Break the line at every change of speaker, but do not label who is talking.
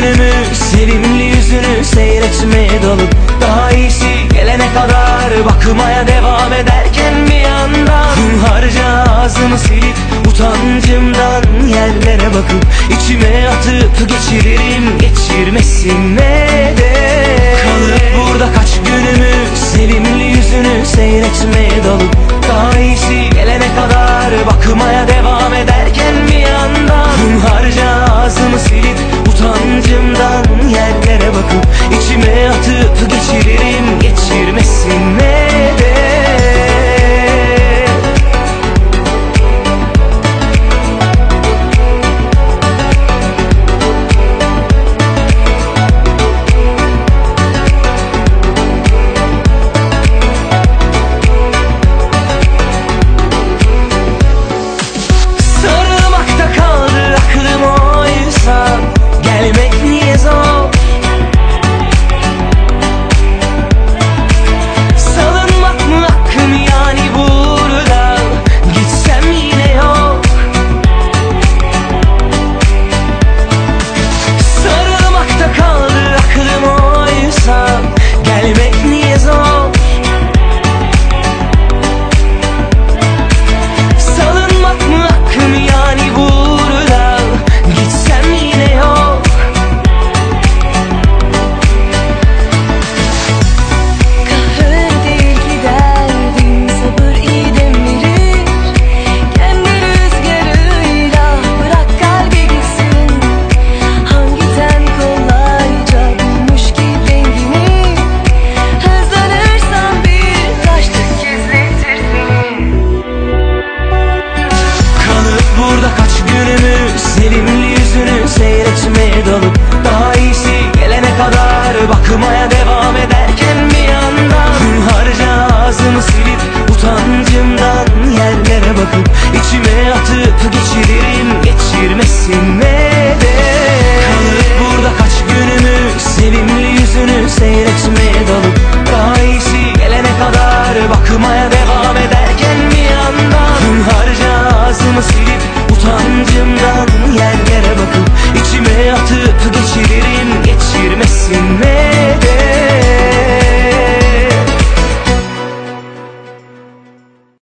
günümü Sevimli yüzünü seyretmeye dalıp Daha iyisi gelene kadar Bakmaya devam ederken bir yandan Hunharca ağzımı silip Utancımdan yerlere bakıp içime atıp geçiririm Geçirmesine de. Kalıp burada kaç günümü Sevimli yüzünü seyretmeye dalıp Daha iyisi gelene kadar Bakmaya devam atıp geçiririm Geçirmesine Sevimli yüzünü seyretmeye dalıp Daha iyisi gelene kadar Bakmaya devam ederken bir yandan Hunharca ağzımı silip Utancımdan yerlere bakıp içime atıp geçiririm